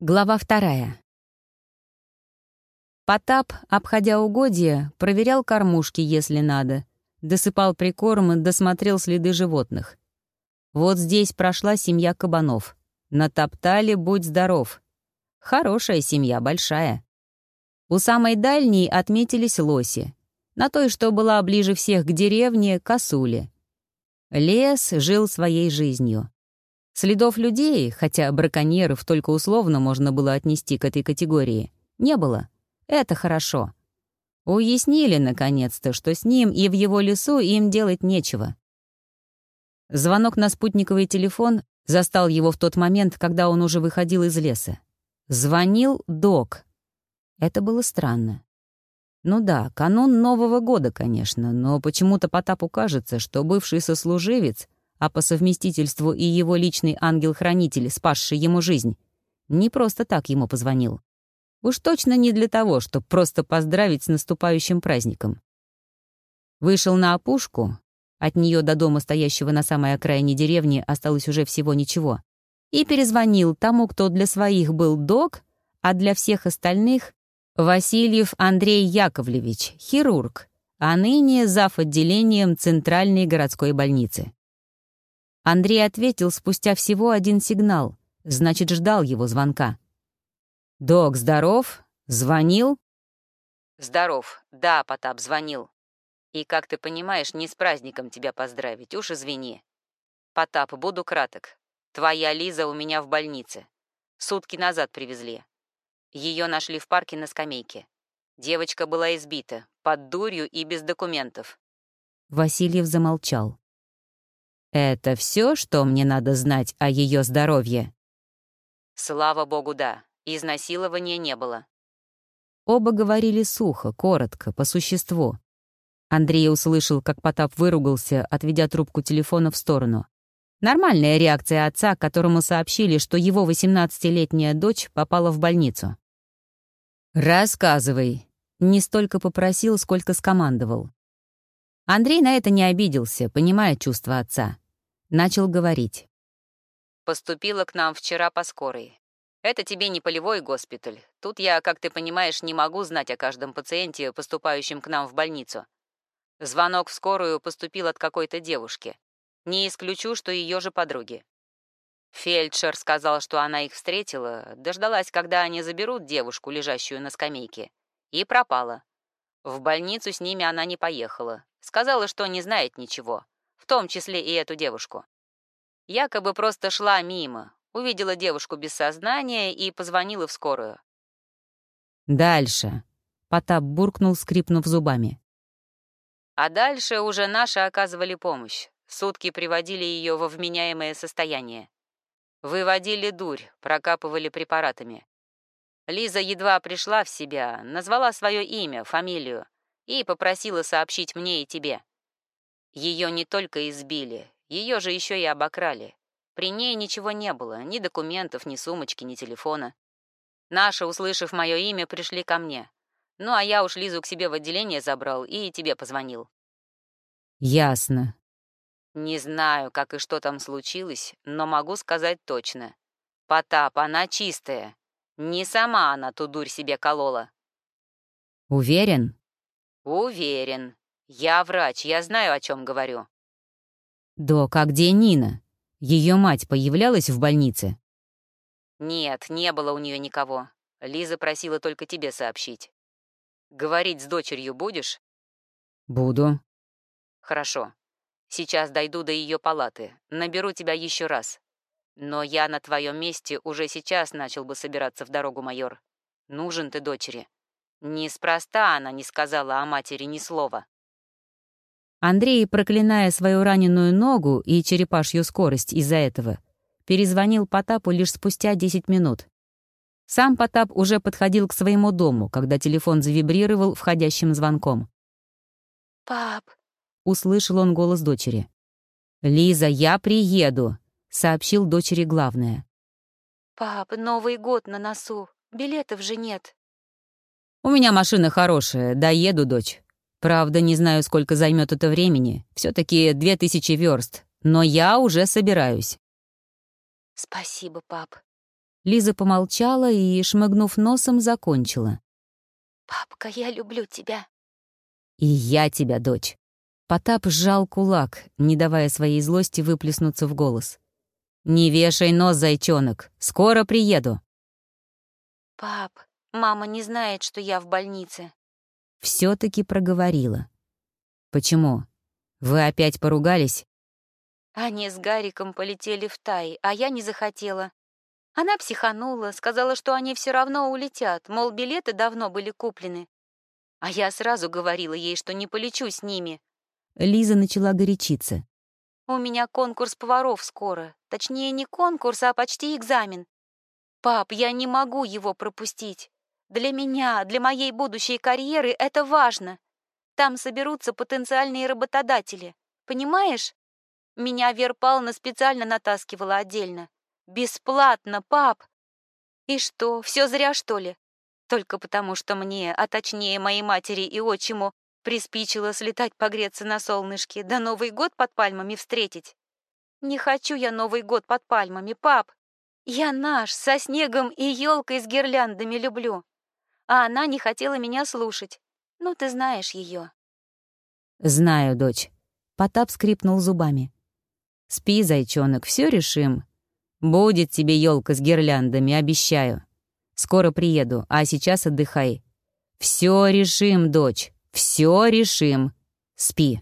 Глава вторая. Потап, обходя угодья, проверял кормушки, если надо, досыпал прикорм и досмотрел следы животных. Вот здесь прошла семья кабанов. Натоптали, будь здоров. Хорошая семья, большая. У самой дальней отметились лоси. На той, что была ближе всех к деревне, косули. Лес жил своей жизнью. Следов людей, хотя браконьеров только условно можно было отнести к этой категории, не было. Это хорошо. Уяснили, наконец-то, что с ним и в его лесу им делать нечего. Звонок на спутниковый телефон застал его в тот момент, когда он уже выходил из леса. Звонил док. Это было странно. Ну да, канун Нового года, конечно, но почему-то Потапу кажется, что бывший сослуживец — а по совместительству и его личный ангел-хранитель, спасший ему жизнь, не просто так ему позвонил. Уж точно не для того, чтобы просто поздравить с наступающим праздником. Вышел на опушку, от нее до дома, стоящего на самой окраине деревни, осталось уже всего ничего, и перезвонил тому, кто для своих был док, а для всех остальных — Васильев Андрей Яковлевич, хирург, а ныне зав. отделением Центральной городской больницы. Андрей ответил спустя всего один сигнал, значит, ждал его звонка. «Док, здоров? Звонил?» «Здоров. Да, Потап, звонил. И, как ты понимаешь, не с праздником тебя поздравить, уж извини. Потап, буду краток. Твоя Лиза у меня в больнице. Сутки назад привезли. Ее нашли в парке на скамейке. Девочка была избита, под дурью и без документов». Васильев замолчал. Это все, что мне надо знать о ее здоровье? Слава богу, да. Изнасилования не было. Оба говорили сухо, коротко, по существу. Андрей услышал, как Потап выругался, отведя трубку телефона в сторону. Нормальная реакция отца, которому сообщили, что его 18-летняя дочь попала в больницу. «Рассказывай», — не столько попросил, сколько скомандовал. Андрей на это не обиделся, понимая чувства отца. Начал говорить. «Поступила к нам вчера по скорой. Это тебе не полевой госпиталь. Тут я, как ты понимаешь, не могу знать о каждом пациенте, поступающем к нам в больницу. Звонок в скорую поступил от какой-то девушки. Не исключу, что ее же подруги. Фельдшер сказал, что она их встретила, дождалась, когда они заберут девушку, лежащую на скамейке, и пропала. В больницу с ними она не поехала. Сказала, что не знает ничего, в том числе и эту девушку. Якобы просто шла мимо, увидела девушку без сознания и позвонила в скорую. «Дальше», — Потап буркнул, скрипнув зубами. А дальше уже наши оказывали помощь. Сутки приводили ее во вменяемое состояние. Выводили дурь, прокапывали препаратами. Лиза едва пришла в себя, назвала свое имя, фамилию и попросила сообщить мне и тебе. Ее не только избили, ее же еще и обокрали. При ней ничего не было, ни документов, ни сумочки, ни телефона. Наши, услышав мое имя, пришли ко мне. Ну, а я уж Лизу к себе в отделение забрал и тебе позвонил. Ясно. Не знаю, как и что там случилось, но могу сказать точно. Потап, она чистая. Не сама она ту дурь себе колола. Уверен? Уверен. Я врач, я знаю, о чем говорю. Док, а где Нина? Ее мать появлялась в больнице? Нет, не было у нее никого. Лиза просила только тебе сообщить. Говорить с дочерью будешь? Буду. Хорошо. Сейчас дойду до ее палаты. Наберу тебя еще раз. Но я на твоем месте уже сейчас начал бы собираться в дорогу, майор. Нужен ты дочери. Неспроста она не сказала о матери ни слова. Андрей, проклиная свою раненую ногу и черепашью скорость из-за этого, перезвонил Потапу лишь спустя 10 минут. Сам Потап уже подходил к своему дому, когда телефон завибрировал входящим звонком. «Пап!» — услышал он голос дочери. «Лиза, я приеду!» — сообщил дочери главное. «Пап, Новый год на носу. Билетов же нет». «У меня машина хорошая, доеду, дочь. Правда, не знаю, сколько займет это времени. все таки две тысячи верст. Но я уже собираюсь». «Спасибо, пап». Лиза помолчала и, шмыгнув носом, закончила. «Папка, я люблю тебя». «И я тебя, дочь». Потап сжал кулак, не давая своей злости выплеснуться в голос. «Не вешай нос, зайчонок, скоро приеду». «Пап, мама не знает, что я в больнице». все таки проговорила. «Почему? Вы опять поругались?» Они с Гариком полетели в Тай, а я не захотела. Она психанула, сказала, что они все равно улетят, мол, билеты давно были куплены. А я сразу говорила ей, что не полечу с ними. Лиза начала горячиться. У меня конкурс поваров скоро. Точнее, не конкурс, а почти экзамен. Пап, я не могу его пропустить. Для меня, для моей будущей карьеры это важно. Там соберутся потенциальные работодатели. Понимаешь? Меня Вера Павловна специально натаскивала отдельно. Бесплатно, пап! И что, все зря, что ли? Только потому, что мне, а точнее моей матери и отчиму, приспичило слетать погреться на солнышке, да Новый год под пальмами встретить. Не хочу я Новый год под пальмами, пап. Я наш, со снегом и елкой с гирляндами люблю. А она не хотела меня слушать. Ну, ты знаешь ее. Знаю, дочь. Потап скрипнул зубами. Спи, зайчонок, все решим. Будет тебе елка с гирляндами, обещаю. Скоро приеду, а сейчас отдыхай. Все решим, дочь, все решим. Спи.